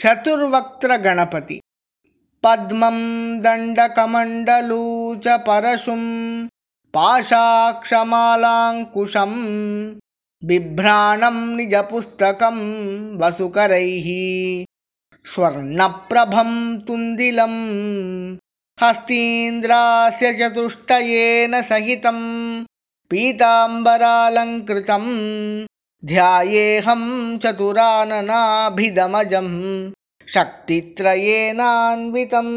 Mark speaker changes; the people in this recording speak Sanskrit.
Speaker 1: चतुर्वक्त्रगणपति। पद्मं दण्डकमण्डलू च परशुं पाशाक्षमालाङ्कुशं बिभ्राणं निजपुस्तकं वसुकरैः स्वर्णप्रभं तुन्दिलं हस्तीन्द्रास्य चतुष्टयेन सहितं पीताम्बरालङ्कृतं ध्यायेऽहं चतुराननाभिदमजं शक्तित्रयेनान्वितम्